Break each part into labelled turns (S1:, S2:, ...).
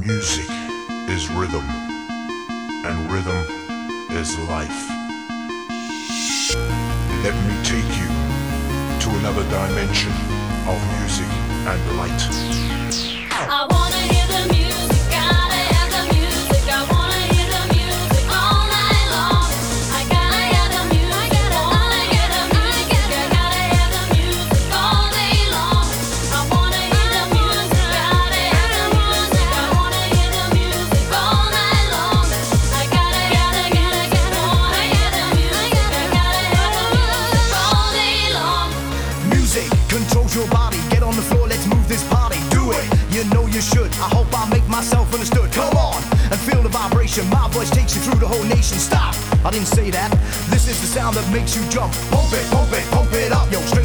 S1: Music is rhythm, and rhythm is life. Let me take you to another dimension of music and light.
S2: I
S3: hope I make myself understood. Come on and feel the vibration. My voice takes you through the whole nation. Stop. I didn't say that. This is the sound that makes you jump. Pump it, pump it, pump it up. Yo, straight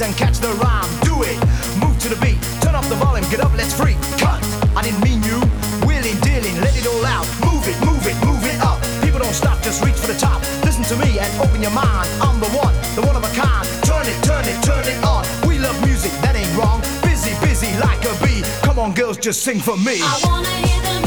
S3: And catch the rhyme. Do it, move to the beat. Turn up the volume, get up, let's freak. Cut, I didn't mean you. Wheeling, dealing, let it all out. Move it, move it, move it up. People don't stop, just reach for the top. Listen to me and open your mind. I'm the one, the one of a kind. Turn it, turn it, turn it on. We love music, that ain't wrong. Busy, busy like a bee. Come on, girls, just sing for me.
S2: I wanna hear the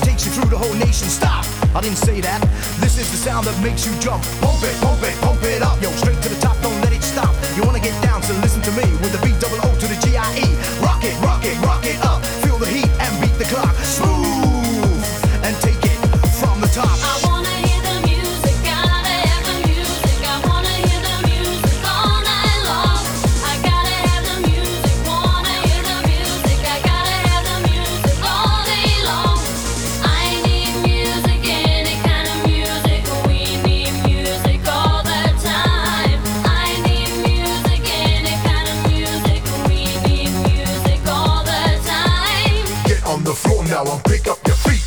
S3: takes you through the whole nation. Stop. I didn't say that. This is the sound that makes you jump. Pump it, pump it, pump it up. Yo, straight to the top, don't let it stop. You wanna get down, so listen to me with the B double O to the G I E. Rock it, rock it, rock it up. Feel the heat and beat the clock. Smooth
S1: the floor now and pick up your feet.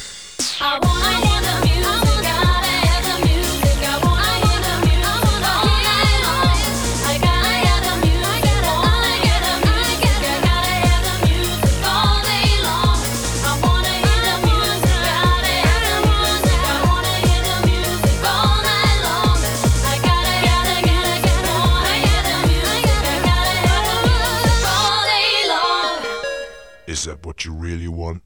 S2: I wanna hear the music, gotta have the music. I wanna hear the music all night long. I gotta hear the music, wanna hear the music. I gotta hear the music all day long. I wanna hear the music, gotta hear the music. I wanna hear the music all night long. I gotta, gotta, gotta, gotta wanna hear the music. I gotta hear the music all day long.
S1: Is that what you really want?